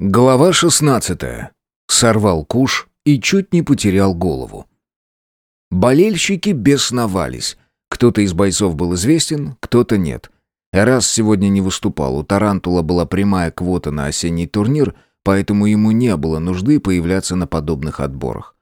Глава 16. Сорвал куш и чуть не потерял голову. Болельщики бесновались. Кто-то из бойцов был известен, кто-то нет. Эраст сегодня не выступал, у Тарантула была прямая квота на осенний турнир, поэтому ему не было нужды появляться на подобных отборах.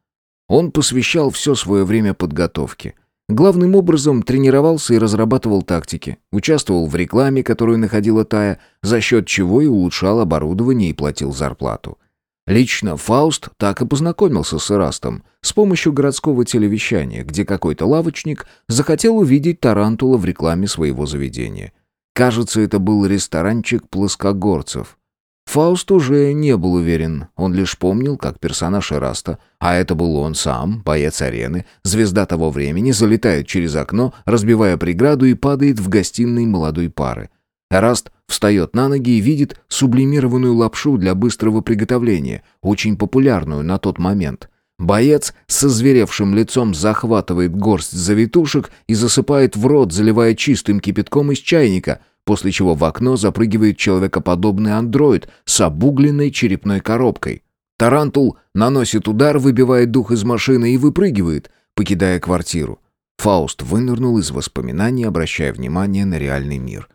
Он посвящал все свое время подготовке – Главным образом тренировался и разрабатывал тактики, участвовал в рекламе, которую находила Тая, за счет чего и улучшал оборудование и платил зарплату. Лично Фауст так и познакомился с Эрастом с помощью городского телевещания, где какой-то лавочник захотел увидеть тарантула в рекламе своего заведения. Кажется, это был ресторанчик плоскогорцев. Фауст уже не был уверен, он лишь помнил, как персонаж Эраста, а это был он сам, боец арены, звезда того времени, залетает через окно, разбивая преграду и падает в гостиной молодой пары. Эраст встает на ноги и видит сублимированную лапшу для быстрого приготовления, очень популярную на тот момент. Боец с озверевшим лицом захватывает горсть завитушек и засыпает в рот, заливая чистым кипятком из чайника – после чего в окно запрыгивает человекоподобный андроид с обугленной черепной коробкой. Тарантул наносит удар, выбивает дух из машины и выпрыгивает, покидая квартиру. Фауст вынырнул из воспоминаний, обращая внимание на реальный мир.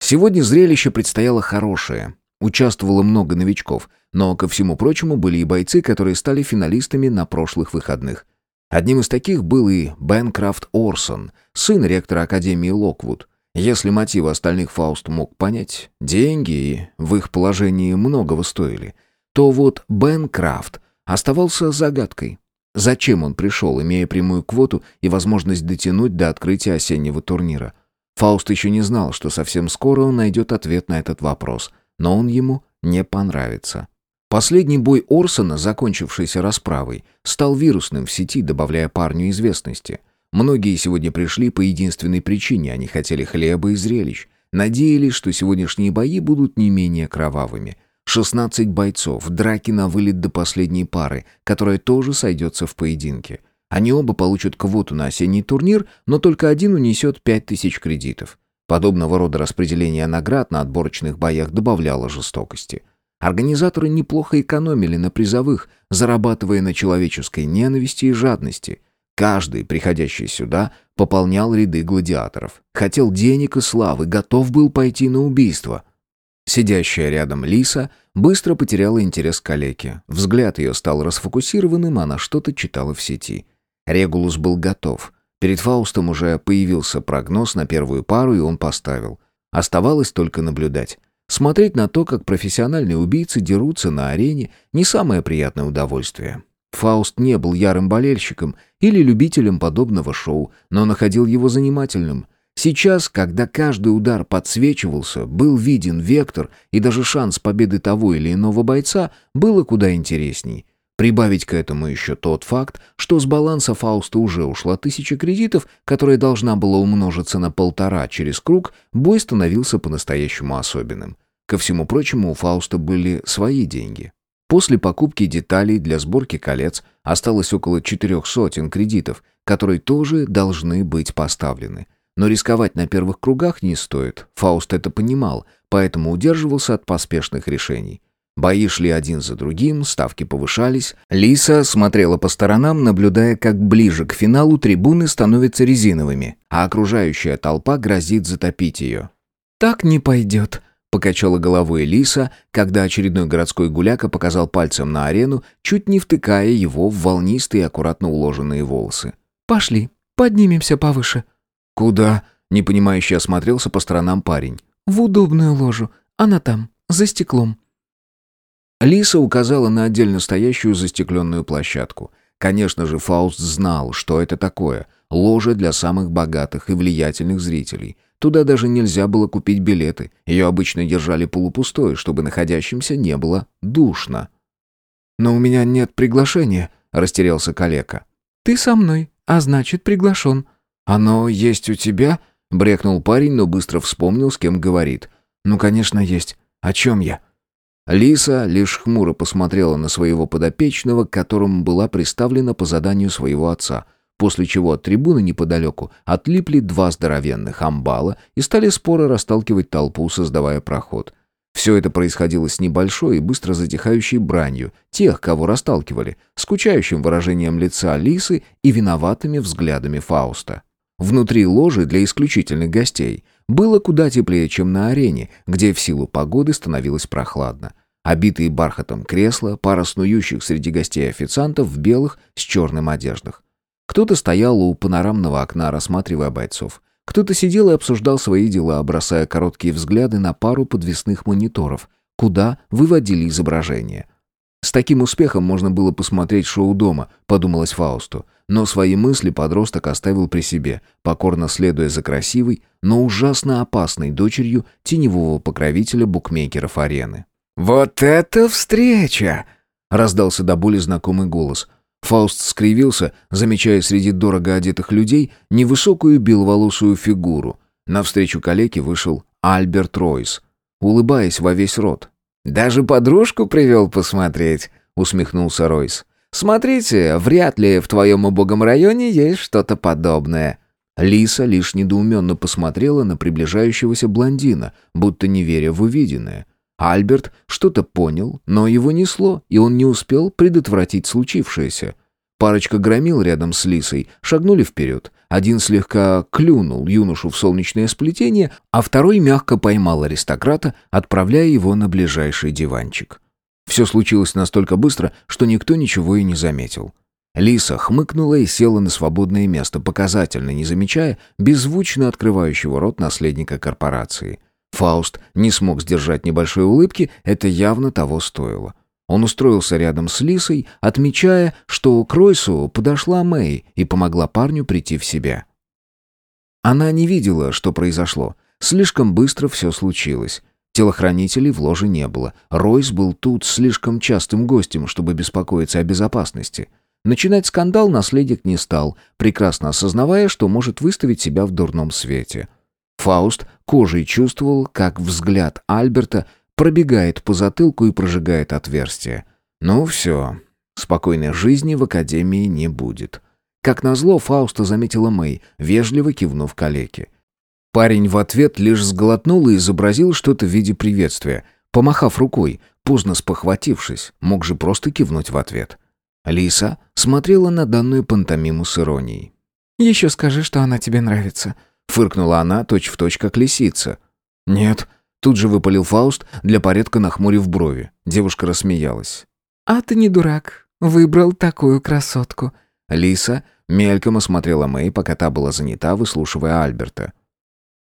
Сегодня зрелище предстояло хорошее. Участвовало много новичков, но, ко всему прочему, были и бойцы, которые стали финалистами на прошлых выходных. Одним из таких был и Бен Крафт Орсон, сын ректора Академии Локвуд. Если мотивы остальных Фауст мог понять, деньги в их положении многого стоили, то вот Бен Крафт оставался загадкой. Зачем он пришел, имея прямую квоту и возможность дотянуть до открытия осеннего турнира? Фауст еще не знал, что совсем скоро он найдет ответ на этот вопрос, но он ему не понравится. Последний бой Орсона, закончившийся расправой, стал вирусным в сети, добавляя парню известности – Многие сегодня пришли по единственной причине, они хотели хлеба и зрелищ. Надеялись, что сегодняшние бои будут не менее кровавыми. 16 бойцов, драки на вылет до последней пары, которая тоже сойдется в поединке. Они оба получат квоту на осенний турнир, но только один унесет 5000 кредитов. Подобного рода распределение наград на отборочных боях добавляло жестокости. Организаторы неплохо экономили на призовых, зарабатывая на человеческой ненависти и жадности – Каждый, приходящий сюда, пополнял ряды гладиаторов. Хотел денег и славы, готов был пойти на убийство. Сидящая рядом Лиса быстро потеряла интерес к калеке. Взгляд ее стал расфокусированным, она что-то читала в сети. Регулус был готов. Перед Фаустом уже появился прогноз на первую пару, и он поставил. Оставалось только наблюдать. Смотреть на то, как профессиональные убийцы дерутся на арене, не самое приятное удовольствие. Фауст не был ярым болельщиком или любителем подобного шоу, но находил его занимательным. Сейчас, когда каждый удар подсвечивался, был виден вектор, и даже шанс победы того или иного бойца было куда интересней. Прибавить к этому еще тот факт, что с баланса Фауста уже ушла тысяча кредитов, которая должна была умножиться на полтора через круг, бой становился по-настоящему особенным. Ко всему прочему, у Фауста были свои деньги. После покупки деталей для сборки колец осталось около четырех сотен кредитов, которые тоже должны быть поставлены. Но рисковать на первых кругах не стоит, Фауст это понимал, поэтому удерживался от поспешных решений. Бои шли один за другим, ставки повышались. Лиса смотрела по сторонам, наблюдая, как ближе к финалу трибуны становятся резиновыми, а окружающая толпа грозит затопить ее. «Так не пойдет», Покачала головой Лиса, когда очередной городской гуляка показал пальцем на арену, чуть не втыкая его в волнистые аккуратно уложенные волосы. «Пошли, поднимемся повыше». «Куда?» — непонимающе осмотрелся по сторонам парень. «В удобную ложу. Она там, за стеклом». Лиса указала на отдельно стоящую застекленную площадку. Конечно же, Фауст знал, что это такое. Ложа для самых богатых и влиятельных зрителей — Туда даже нельзя было купить билеты. Ее обычно держали полупустой, чтобы находящимся не было душно. «Но у меня нет приглашения», — растерялся калека. «Ты со мной, а значит, приглашен». «Оно есть у тебя?» — брекнул парень, но быстро вспомнил, с кем говорит. «Ну, конечно, есть. О чем я?» Лиса лишь хмуро посмотрела на своего подопечного, к которому была приставлена по заданию своего отца — после чего от трибуны неподалеку отлипли два здоровенных амбала и стали споро расталкивать толпу, создавая проход. Все это происходило с небольшой и быстро затихающей бранью тех, кого расталкивали, скучающим выражением лица Лисы и виноватыми взглядами Фауста. Внутри ложи для исключительных гостей было куда теплее, чем на арене, где в силу погоды становилось прохладно. Обитые бархатом кресла, пара снующих среди гостей официантов в белых с черным одеждах. Кто-то стоял у панорамного окна, рассматривая бойцов. Кто-то сидел и обсуждал свои дела, бросая короткие взгляды на пару подвесных мониторов, куда выводили изображение. С таким успехом можно было посмотреть шоу дома, подумалось Фаусту. Но свои мысли подросток оставил при себе, покорно следуя за красивой, но ужасно опасной дочерью теневого покровителя букмекеров арены. «Вот это встреча!» — раздался до боли знакомый голос. Фауст скривился, замечая среди дорого одетых людей невысокую беловолосую фигуру. Навстречу калеке вышел Альберт Ройс, улыбаясь во весь рот. «Даже подружку привел посмотреть», — усмехнулся Ройс. «Смотрите, вряд ли в твоем убогом районе есть что-то подобное». Лиса лишь недоуменно посмотрела на приближающегося блондина, будто не веря в увиденное. Альберт что-то понял, но его несло, и он не успел предотвратить случившееся. Парочка громил рядом с Лисой, шагнули вперед. Один слегка клюнул юношу в солнечное сплетение, а второй мягко поймал аристократа, отправляя его на ближайший диванчик. Все случилось настолько быстро, что никто ничего и не заметил. Лиса хмыкнула и села на свободное место, показательно не замечая беззвучно открывающего рот наследника корпорации – Фауст не смог сдержать небольшой улыбки, это явно того стоило. Он устроился рядом с Лисой, отмечая, что к Ройсу подошла Мэй и помогла парню прийти в себя. Она не видела, что произошло. Слишком быстро все случилось. Телохранителей в ложе не было. Ройс был тут слишком частым гостем, чтобы беспокоиться о безопасности. Начинать скандал наследник не стал, прекрасно осознавая, что может выставить себя в дурном свете. — Фауст кожей чувствовал, как взгляд Альберта пробегает по затылку и прожигает отверстие. Ну все, спокойной жизни в академии не будет. Как назло, Фауста заметила Мэй, вежливо кивнув калеке. Парень в ответ лишь сглотнул и изобразил что-то в виде приветствия, помахав рукой, поздно спохватившись, мог же просто кивнуть в ответ. Лиса смотрела на данную пантомиму с иронией. «Еще скажи, что она тебе нравится», Фыркнула она, точь-в-точь, как лисица. «Нет». Тут же выпалил Фауст, для порядка нахмурив брови. Девушка рассмеялась. «А ты не дурак. Выбрал такую красотку». Лиса мельком осмотрела Мэй, пока та была занята, выслушивая Альберта.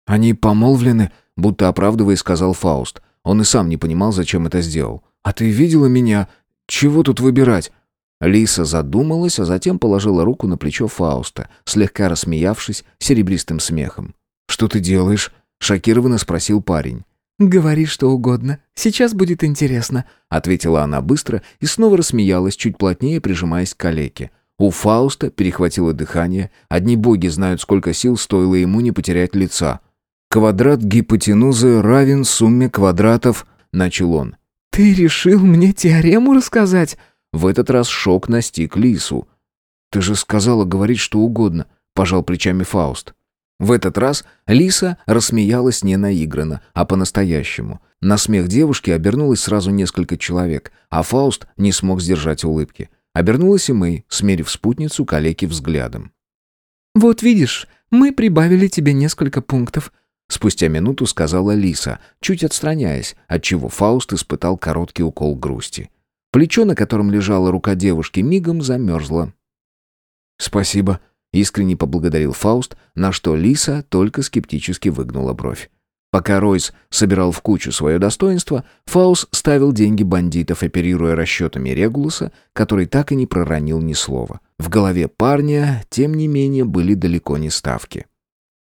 «Они помолвлены?» Будто оправдывая, сказал Фауст. Он и сам не понимал, зачем это сделал. «А ты видела меня? Чего тут выбирать?» Лиса задумалась, а затем положила руку на плечо Фауста, слегка рассмеявшись серебристым смехом. «Что ты делаешь?» — шокированно спросил парень. «Говори что угодно. Сейчас будет интересно», — ответила она быстро и снова рассмеялась, чуть плотнее прижимаясь к калеке. У Фауста перехватило дыхание. Одни боги знают, сколько сил стоило ему не потерять лица. «Квадрат гипотенузы равен сумме квадратов», — начал он. «Ты решил мне теорему рассказать?» В этот раз шок настиг Лису. «Ты же сказала говорить что угодно», — пожал плечами Фауст. В этот раз Лиса рассмеялась не наигранно, а по-настоящему. На смех девушки обернулось сразу несколько человек, а Фауст не смог сдержать улыбки. Обернулась и Мэй, смерив спутницу калеки взглядом. «Вот видишь, мы прибавили тебе несколько пунктов», спустя минуту сказала Лиса, чуть отстраняясь, отчего Фауст испытал короткий укол грусти. Плечо, на котором лежала рука девушки, мигом замерзло. «Спасибо», — искренне поблагодарил Фауст, на что Лиса только скептически выгнула бровь. Пока Ройс собирал в кучу свое достоинство, Фауст ставил деньги бандитов, оперируя расчетами Регулуса, который так и не проронил ни слова. В голове парня, тем не менее, были далеко не ставки.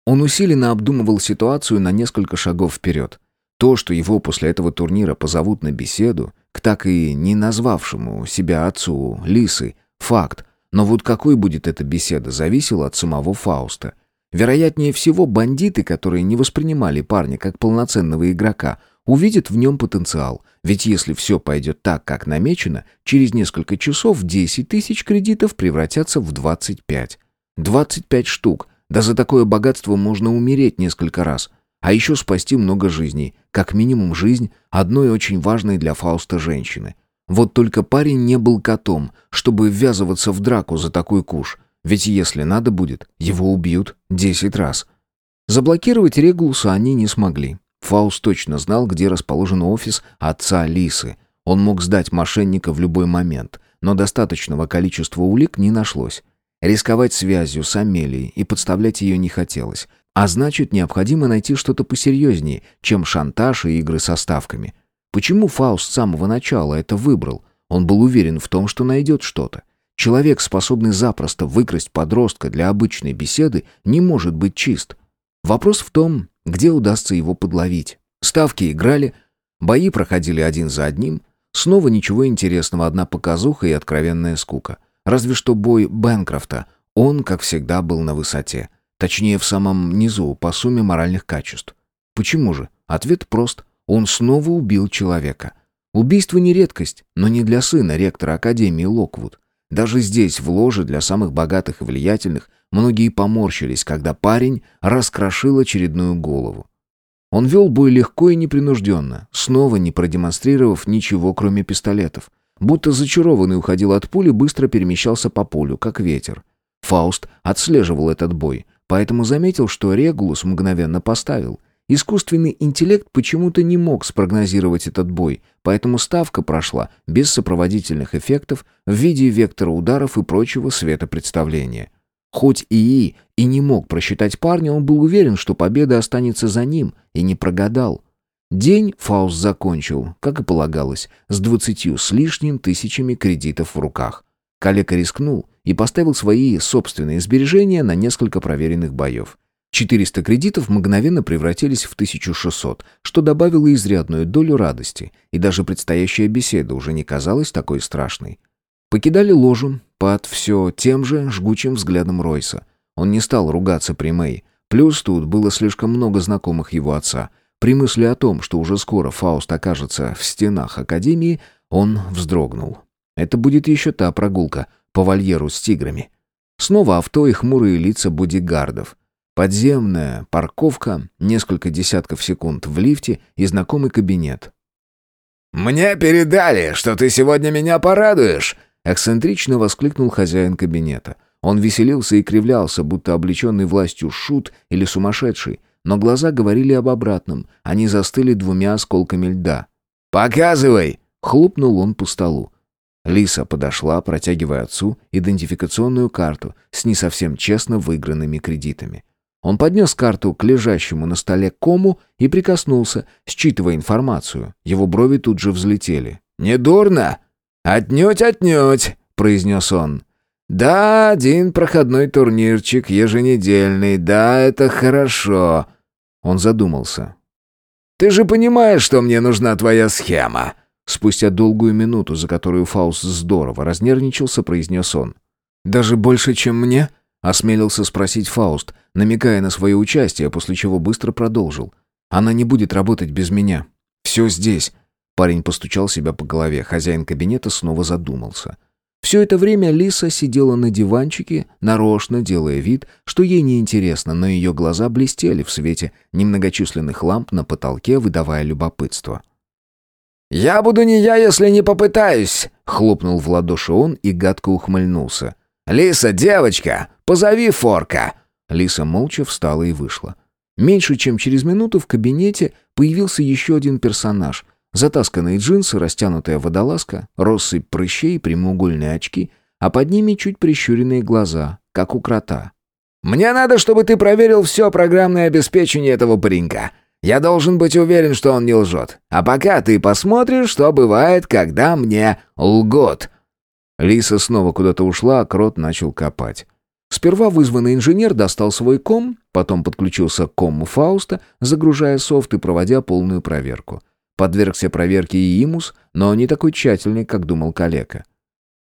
Он усиленно обдумывал ситуацию на несколько шагов вперед. То, что его после этого турнира позовут на беседу, к так и не назвавшему себя отцу Лисы, факт. Но вот какой будет эта беседа, зависело от самого Фауста. Вероятнее всего, бандиты, которые не воспринимали парня как полноценного игрока, увидят в нем потенциал. Ведь если все пойдет так, как намечено, через несколько часов 10 тысяч кредитов превратятся в 25. 25 штук. Да за такое богатство можно умереть несколько раз. А еще спасти много жизней, как минимум жизнь одной очень важной для Фауста женщины. Вот только парень не был котом, чтобы ввязываться в драку за такой куш, ведь если надо будет, его убьют десять раз. Заблокировать Регулуса они не смогли. Фауст точно знал, где расположен офис отца Лисы. Он мог сдать мошенника в любой момент, но достаточного количества улик не нашлось. Рисковать связью с Амелией и подставлять ее не хотелось. А значит, необходимо найти что-то посерьезнее, чем шантаж и игры со ставками. Почему Фауст с самого начала это выбрал? Он был уверен в том, что найдет что-то. Человек, способный запросто выкрасть подростка для обычной беседы, не может быть чист. Вопрос в том, где удастся его подловить. Ставки играли, бои проходили один за одним. Снова ничего интересного, одна показуха и откровенная скука. Разве что бой Бэнкрофта. Он, как всегда, был на высоте. Точнее, в самом низу, по сумме моральных качеств. Почему же? Ответ прост. Он снова убил человека. Убийство не редкость, но не для сына ректора Академии Локвуд. Даже здесь, в ложе для самых богатых и влиятельных, многие поморщились, когда парень раскрошил очередную голову. Он вел бой легко и непринужденно, снова не продемонстрировав ничего, кроме пистолетов. Будто зачарованный уходил от пули, быстро перемещался по полю, как ветер. Фауст отслеживал этот бой, Поэтому заметил, что Регулус мгновенно поставил. Искусственный интеллект почему-то не мог спрогнозировать этот бой, поэтому ставка прошла без сопроводительных эффектов в виде вектора ударов и прочего светопредставления. Хоть ИИ и не мог просчитать парня, он был уверен, что победа останется за ним, и не прогадал. День Фауст закончил, как и полагалось, с двадцатью с лишним тысячами кредитов в руках. Калека рискнул и поставил свои собственные сбережения на несколько проверенных боев. 400 кредитов мгновенно превратились в 1600, что добавило изрядную долю радости, и даже предстоящая беседа уже не казалась такой страшной. Покидали ложу под все тем же жгучим взглядом Ройса. Он не стал ругаться при Мэй, плюс тут было слишком много знакомых его отца. При мысли о том, что уже скоро Фауст окажется в стенах Академии, он вздрогнул. Это будет еще та прогулка по вольеру с тиграми. Снова авто и хмурые лица бодигардов. Подземная парковка, несколько десятков секунд в лифте и знакомый кабинет. «Мне передали, что ты сегодня меня порадуешь!» Эксцентрично воскликнул хозяин кабинета. Он веселился и кривлялся, будто облеченный властью шут или сумасшедший, но глаза говорили об обратном, они застыли двумя осколками льда. «Показывай!» — хлопнул он по столу. Лиса подошла, протягивая отцу идентификационную карту с не совсем честно выигранными кредитами. Он поднес карту к лежащему на столе кому и прикоснулся, считывая информацию. Его брови тут же взлетели. «Не дурно? Отнюдь, отнюдь!» — произнес он. «Да, один проходной турнирчик еженедельный, да, это хорошо». Он задумался. «Ты же понимаешь, что мне нужна твоя схема?» Спустя долгую минуту, за которую Фауст здорово разнервничался, произнес он. «Даже больше, чем мне?» — осмелился спросить Фауст, намекая на свое участие, после чего быстро продолжил. «Она не будет работать без меня. Все здесь». Парень постучал себя по голове, хозяин кабинета снова задумался. Все это время Лиса сидела на диванчике, нарочно делая вид, что ей неинтересно, но ее глаза блестели в свете немногочисленных ламп на потолке, выдавая любопытство. «Я буду не я, если не попытаюсь!» — хлопнул в ладоши он и гадко ухмыльнулся. «Лиса, девочка, позови Форка!» Лиса молча встала и вышла. Меньше чем через минуту в кабинете появился еще один персонаж. Затасканные джинсы, растянутая водолазка, россыпь прыщей прямоугольные очки, а под ними чуть прищуренные глаза, как у крота. «Мне надо, чтобы ты проверил все программное обеспечение этого паренька. Я должен быть уверен, что он не лжет. А пока ты посмотришь, что бывает, когда мне лгут». Лиса снова куда-то ушла, а Крот начал копать. Сперва вызванный инженер достал свой ком, потом подключился к кому Фауста, загружая софт и проводя полную проверку. Подвергся проверке и Имус, но не такой тщательный, как думал калека.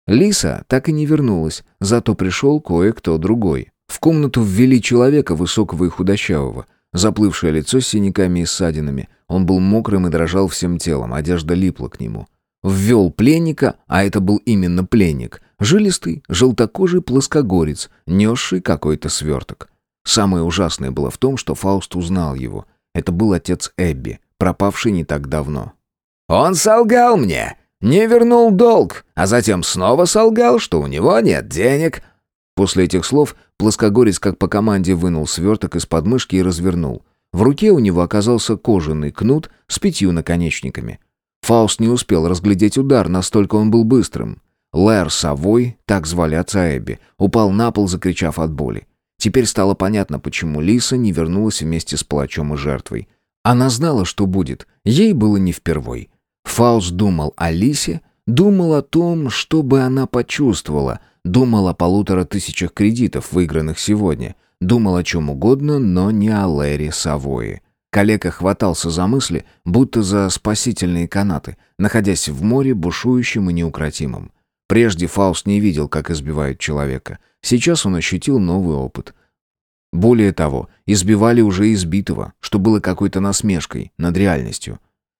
Лиса так и не вернулась, зато пришел кое-кто другой. В комнату ввели человека высокого и худощавого. Заплывшее лицо с синяками и ссадинами. Он был мокрым и дрожал всем телом, одежда липла к нему. Ввел пленника, а это был именно пленник. Жилистый, желтокожий плоскогорец, несший какой-то сверток. Самое ужасное было в том, что Фауст узнал его. Это был отец Эбби, пропавший не так давно. «Он солгал мне, не вернул долг, а затем снова солгал, что у него нет денег». После этих слов плоскогорец как по команде вынул сверток из подмышки и развернул. В руке у него оказался кожаный кнут с пятью наконечниками. Фауст не успел разглядеть удар, настолько он был быстрым. Лэр Савой, так звали отца Эбби, упал на пол, закричав от боли. Теперь стало понятно, почему Лиса не вернулась вместе с палачом и жертвой. Она знала, что будет. Ей было не впервой. Фауст думал о Лисе, думал о том, что бы она почувствовала, думал о полутора тысячах кредитов, выигранных сегодня, думал о чем угодно, но не о Лэри Савое. Калека хватался за мысли, будто за спасительные канаты, находясь в море, бушующем и неукротимым. Прежде Фауст не видел, как избивают человека. Сейчас он ощутил новый опыт. Более того, избивали уже избитого, что было какой-то насмешкой над реальностью.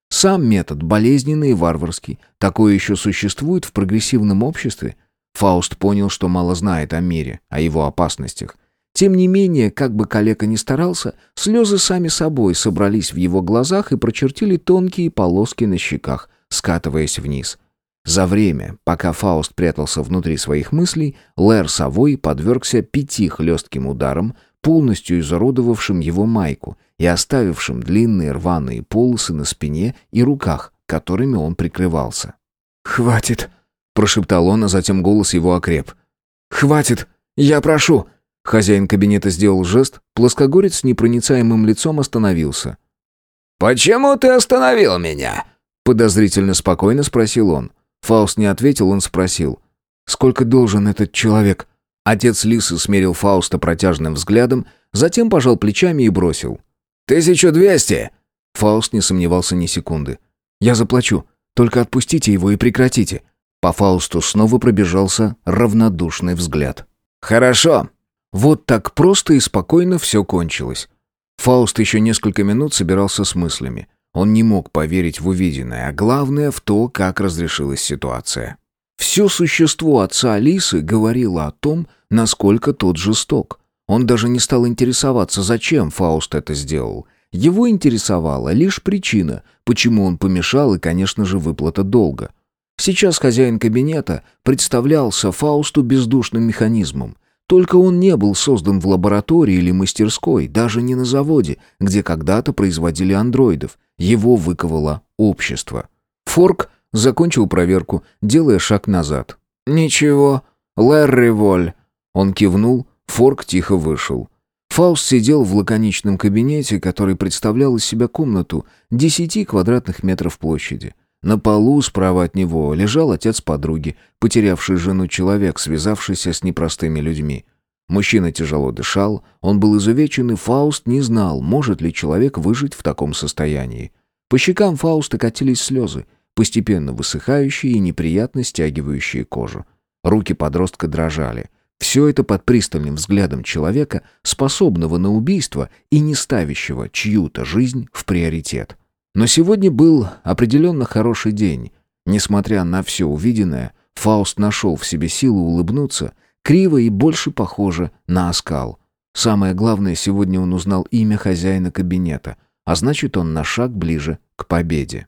Сам метод болезненный и варварский. Такое еще существует в прогрессивном обществе. Фауст понял, что мало знает о мире, о его опасностях. Тем не менее, как бы калека ни старался, слезы сами собой собрались в его глазах и прочертили тонкие полоски на щеках, скатываясь вниз. За время, пока Фауст прятался внутри своих мыслей, Лэр Савой подвергся пяти хлестким ударам, полностью изуродовавшим его майку и оставившим длинные рваные полосы на спине и руках, которыми он прикрывался. «Хватит!» — прошептал он, а затем голос его окреп. «Хватит! Я прошу!» Хозяин кабинета сделал жест, плоскогорец с непроницаемым лицом остановился. «Почему ты остановил меня?» Подозрительно спокойно спросил он. Фауст не ответил, он спросил. «Сколько должен этот человек?» Отец Лисы смерил Фауста протяжным взглядом, затем пожал плечами и бросил. «Тысячу двести!» Фауст не сомневался ни секунды. «Я заплачу. Только отпустите его и прекратите». По Фаусту снова пробежался равнодушный взгляд. «Хорошо». Вот так просто и спокойно все кончилось. Фауст еще несколько минут собирался с мыслями. Он не мог поверить в увиденное, а главное в то, как разрешилась ситуация. Все существо отца Алисы говорило о том, насколько тот жесток. Он даже не стал интересоваться, зачем Фауст это сделал. Его интересовала лишь причина, почему он помешал и, конечно же, выплата долга. Сейчас хозяин кабинета представлялся Фаусту бездушным механизмом. Только он не был создан в лаборатории или мастерской, даже не на заводе, где когда-то производили андроидов. Его выковало общество. Форк закончил проверку, делая шаг назад. «Ничего, Лэрри Воль». Он кивнул, Форк тихо вышел. Фауст сидел в лаконичном кабинете, который представлял из себя комнату десяти квадратных метров площади. На полу справа от него лежал отец подруги, потерявший жену человек, связавшийся с непростыми людьми. Мужчина тяжело дышал, он был изувечен, и Фауст не знал, может ли человек выжить в таком состоянии. По щекам Фауста катились слезы, постепенно высыхающие и неприятно стягивающие кожу. Руки подростка дрожали. Все это под пристальным взглядом человека, способного на убийство и не ставящего чью-то жизнь в приоритет. Но сегодня был определенно хороший день. Несмотря на все увиденное, Фауст нашел в себе силу улыбнуться, криво и больше похоже на оскал. Самое главное, сегодня он узнал имя хозяина кабинета, а значит, он на шаг ближе к победе.